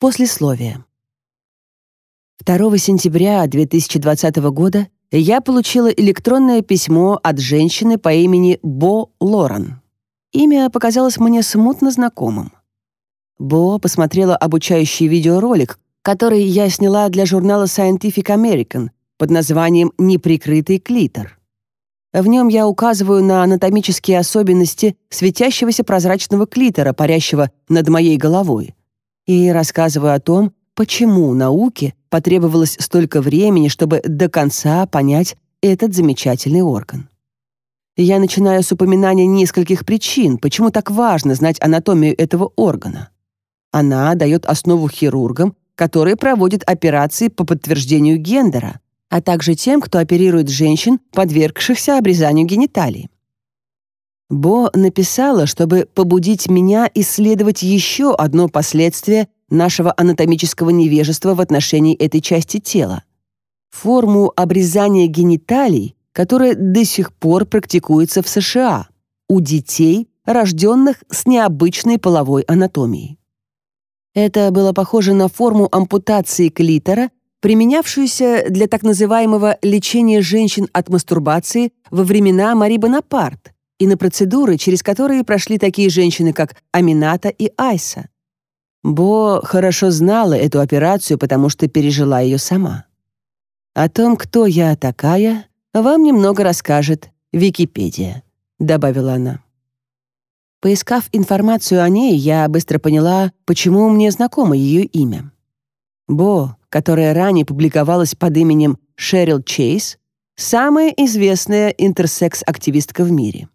Послесловие. 2 сентября 2020 года я получила электронное письмо от женщины по имени Бо Лоран. Имя показалось мне смутно знакомым. Бо посмотрела обучающий видеоролик, который я сняла для журнала Scientific American под названием «Неприкрытый клитор». В нем я указываю на анатомические особенности светящегося прозрачного клитора, парящего над моей головой и рассказываю о том, почему науке потребовалось столько времени, чтобы до конца понять этот замечательный орган. Я начинаю с упоминания нескольких причин, почему так важно знать анатомию этого органа. Она дает основу хирургам, которые проводят операции по подтверждению гендера, а также тем, кто оперирует женщин, подвергшихся обрезанию гениталий. Бо написала, чтобы побудить меня исследовать еще одно последствие нашего анатомического невежества в отношении этой части тела. Форму обрезания гениталий, которая до сих пор практикуется в США у детей, рожденных с необычной половой анатомией. Это было похоже на форму ампутации клитора, применявшуюся для так называемого лечения женщин от мастурбации во времена Мари Бонапарт – и на процедуры, через которые прошли такие женщины, как Амината и Айса. Бо хорошо знала эту операцию, потому что пережила ее сама. О том, кто я такая, вам немного расскажет Википедия, добавила она. Поискав информацию о ней, я быстро поняла, почему мне знакомо ее имя. Бо, которая ранее публиковалась под именем Шерил Чейз, самая известная интерсекс-активистка в мире.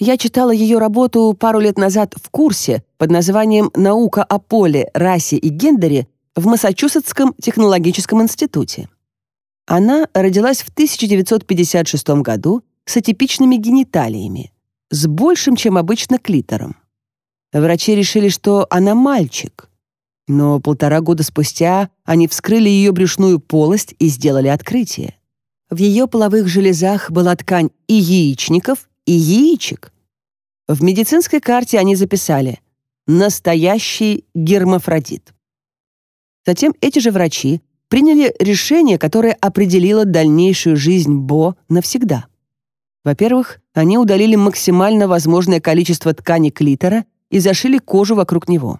Я читала ее работу пару лет назад в курсе под названием «Наука о поле, расе и гендере» в Массачусетском технологическом институте. Она родилась в 1956 году с атипичными гениталиями, с большим, чем обычно, клитором. Врачи решили, что она мальчик. Но полтора года спустя они вскрыли ее брюшную полость и сделали открытие. В ее половых железах была ткань и яичников, и яичек. В медицинской карте они записали «настоящий гермафродит». Затем эти же врачи приняли решение, которое определило дальнейшую жизнь Бо навсегда. Во-первых, они удалили максимально возможное количество ткани клитора и зашили кожу вокруг него.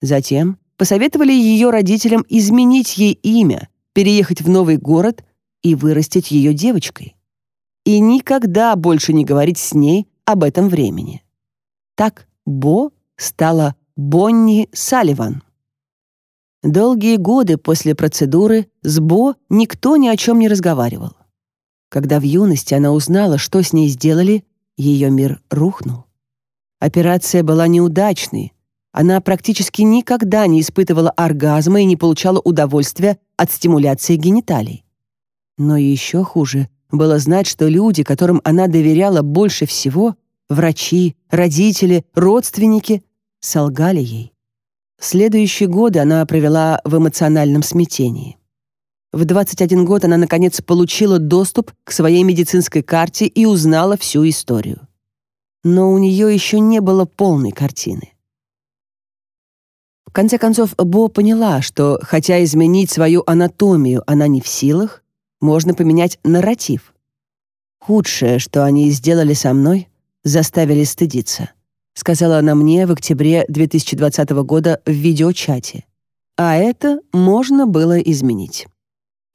Затем посоветовали ее родителям изменить ей имя, переехать в новый город и вырастить ее девочкой и никогда больше не говорить с ней об этом времени. Так Бо стала Бонни Салливан. Долгие годы после процедуры с Бо никто ни о чем не разговаривал. Когда в юности она узнала, что с ней сделали, ее мир рухнул. Операция была неудачной. Она практически никогда не испытывала оргазма и не получала удовольствия от стимуляции гениталий. Но еще хуже — было знать, что люди, которым она доверяла больше всего, врачи, родители, родственники, солгали ей. Следующие годы она провела в эмоциональном смятении. В 21 год она, наконец, получила доступ к своей медицинской карте и узнала всю историю. Но у нее еще не было полной картины. В конце концов, Бо поняла, что, хотя изменить свою анатомию она не в силах, можно поменять нарратив. Худшее, что они сделали со мной, заставили стыдиться, сказала она мне в октябре 2020 года в видеочате. А это можно было изменить.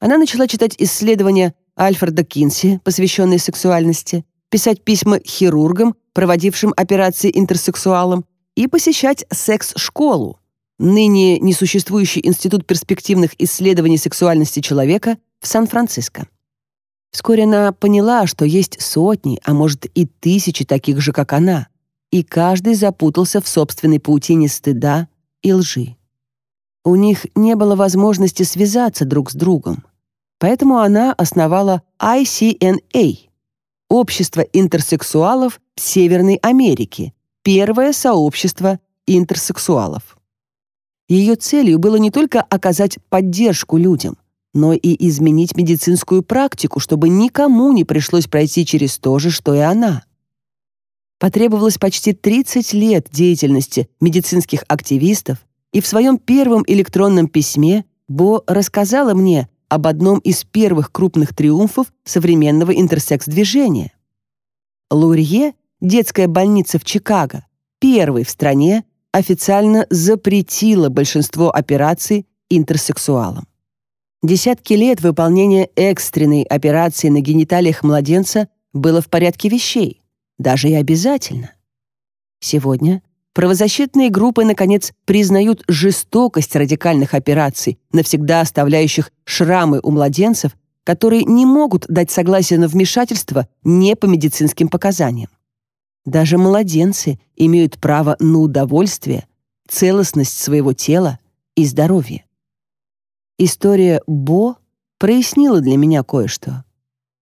Она начала читать исследования Альфреда Кинси, посвященные сексуальности, писать письма хирургам, проводившим операции интерсексуалам, и посещать секс-школу, ныне несуществующий институт перспективных исследований сексуальности человека, в Сан-Франциско. Вскоре она поняла, что есть сотни, а может и тысячи таких же, как она, и каждый запутался в собственной паутине стыда и лжи. У них не было возможности связаться друг с другом, поэтому она основала ICNA — Общество интерсексуалов Северной Америки, первое сообщество интерсексуалов. Ее целью было не только оказать поддержку людям — но и изменить медицинскую практику, чтобы никому не пришлось пройти через то же, что и она. Потребовалось почти 30 лет деятельности медицинских активистов, и в своем первом электронном письме Бо рассказала мне об одном из первых крупных триумфов современного интерсекс-движения. Лурье, детская больница в Чикаго, первой в стране, официально запретила большинство операций интерсексуалам. Десятки лет выполнение экстренной операции на гениталиях младенца было в порядке вещей, даже и обязательно. Сегодня правозащитные группы, наконец, признают жестокость радикальных операций, навсегда оставляющих шрамы у младенцев, которые не могут дать согласие на вмешательство не по медицинским показаниям. Даже младенцы имеют право на удовольствие, целостность своего тела и здоровье. История Бо прояснила для меня кое-что.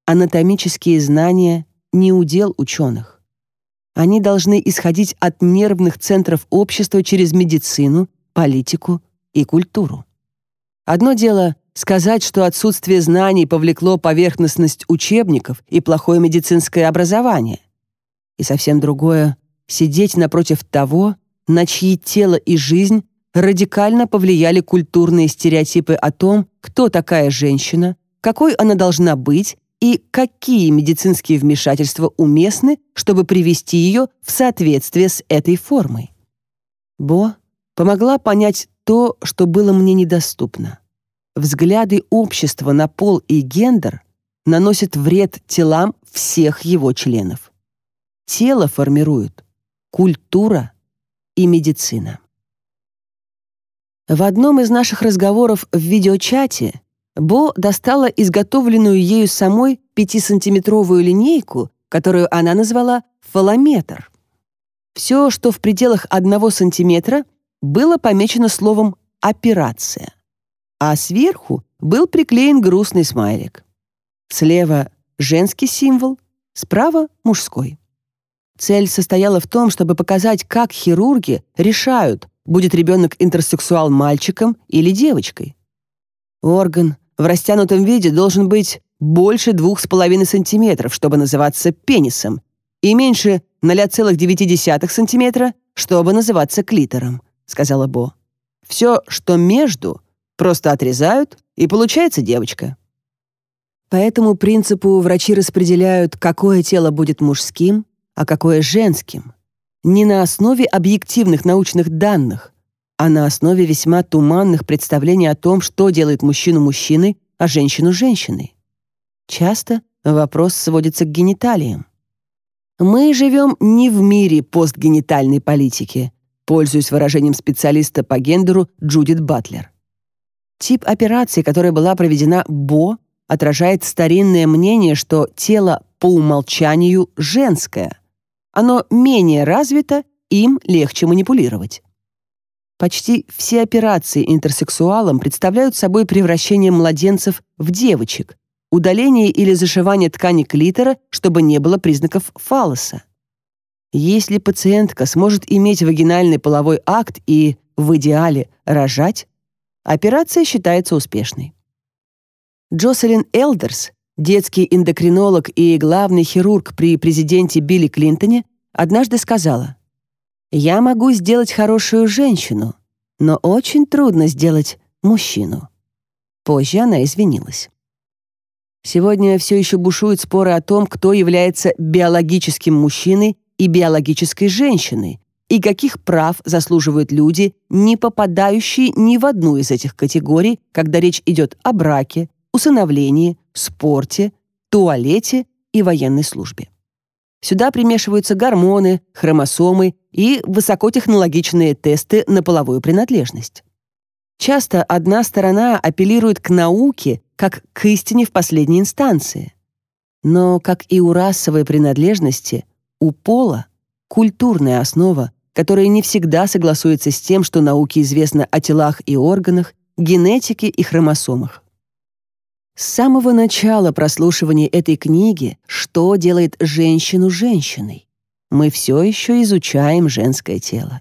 Анатомические знания — не удел ученых. Они должны исходить от нервных центров общества через медицину, политику и культуру. Одно дело — сказать, что отсутствие знаний повлекло поверхностность учебников и плохое медицинское образование. И совсем другое — сидеть напротив того, на чьи тело и жизнь радикально повлияли культурные стереотипы о том, кто такая женщина, какой она должна быть и какие медицинские вмешательства уместны, чтобы привести ее в соответствие с этой формой. Бо помогла понять то, что было мне недоступно. Взгляды общества на пол и гендер наносят вред телам всех его членов. Тело формируют культура и медицина. В одном из наших разговоров в видеочате Бо достала изготовленную ею самой 5-сантиметровую линейку, которую она назвала «фалометр». Все, что в пределах 1 сантиметра, было помечено словом «операция», а сверху был приклеен грустный смайлик. Слева — женский символ, справа — мужской. Цель состояла в том, чтобы показать, как хирурги решают, Будет ребенок интерсексуал мальчиком или девочкой? Орган в растянутом виде должен быть больше 2,5 см, чтобы называться пенисом, и меньше 0,9 см, чтобы называться клитором, сказала Бо. Все, что между, просто отрезают, и получается девочка. По этому принципу врачи распределяют, какое тело будет мужским, а какое женским не на основе объективных научных данных, а на основе весьма туманных представлений о том, что делает мужчину мужчиной, а женщину женщиной. Часто вопрос сводится к гениталиям. Мы живем не в мире постгенитальной политики, пользуясь выражением специалиста по гендеру Джудит Батлер. Тип операции, которая была проведена Бо, отражает старинное мнение, что тело по умолчанию женское — оно менее развито, им легче манипулировать. Почти все операции интерсексуалам представляют собой превращение младенцев в девочек, удаление или зашивание ткани клитора, чтобы не было признаков фалоса. Если пациентка сможет иметь вагинальный половой акт и, в идеале, рожать, операция считается успешной. Джоселин Элдерс, детский эндокринолог и главный хирург при президенте Билли Клинтоне, однажды сказала, «Я могу сделать хорошую женщину, но очень трудно сделать мужчину». Позже она извинилась. Сегодня все еще бушуют споры о том, кто является биологическим мужчиной и биологической женщиной, и каких прав заслуживают люди, не попадающие ни в одну из этих категорий, когда речь идет о браке, усыновлении, спорте, туалете и военной службе. Сюда примешиваются гормоны, хромосомы и высокотехнологичные тесты на половую принадлежность. Часто одна сторона апеллирует к науке как к истине в последней инстанции. Но, как и у расовой принадлежности, у пола культурная основа, которая не всегда согласуется с тем, что науке известно о телах и органах, генетике и хромосомах. С самого начала прослушивания этой книги «Что делает женщину женщиной?» мы все еще изучаем женское тело.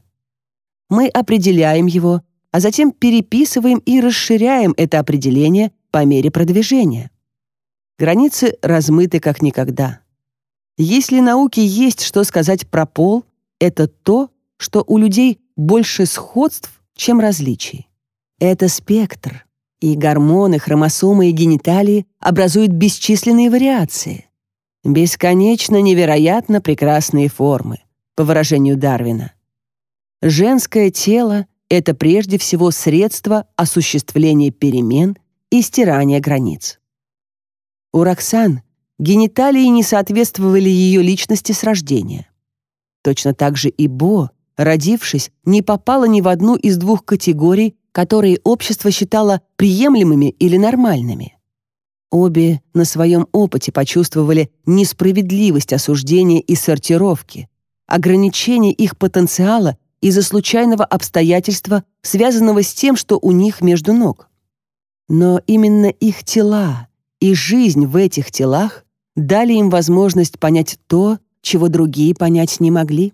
Мы определяем его, а затем переписываем и расширяем это определение по мере продвижения. Границы размыты как никогда. Если науке есть что сказать про пол, это то, что у людей больше сходств, чем различий. Это спектр и гормоны, хромосомы и гениталии образуют бесчисленные вариации. Бесконечно невероятно прекрасные формы, по выражению Дарвина. Женское тело — это прежде всего средство осуществления перемен и стирания границ. У Роксан гениталии не соответствовали ее личности с рождения. Точно так же и Бо, родившись, не попала ни в одну из двух категорий которые общество считало приемлемыми или нормальными. Обе на своем опыте почувствовали несправедливость осуждения и сортировки, ограничение их потенциала из-за случайного обстоятельства, связанного с тем, что у них между ног. Но именно их тела и жизнь в этих телах дали им возможность понять то, чего другие понять не могли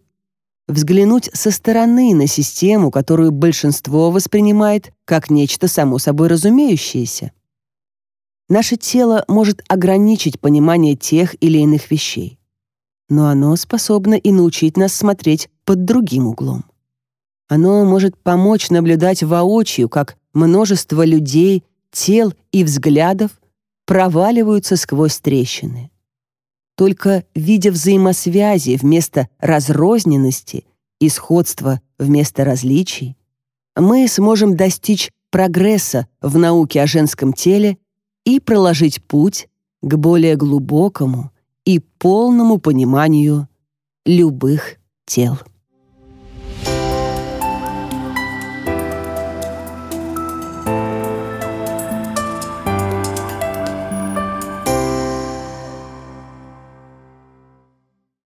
взглянуть со стороны на систему, которую большинство воспринимает как нечто само собой разумеющееся. Наше тело может ограничить понимание тех или иных вещей, но оно способно и научить нас смотреть под другим углом. Оно может помочь наблюдать воочию, как множество людей, тел и взглядов проваливаются сквозь трещины. Только видя взаимосвязи вместо разрозненности и сходства вместо различий, мы сможем достичь прогресса в науке о женском теле и проложить путь к более глубокому и полному пониманию любых тел.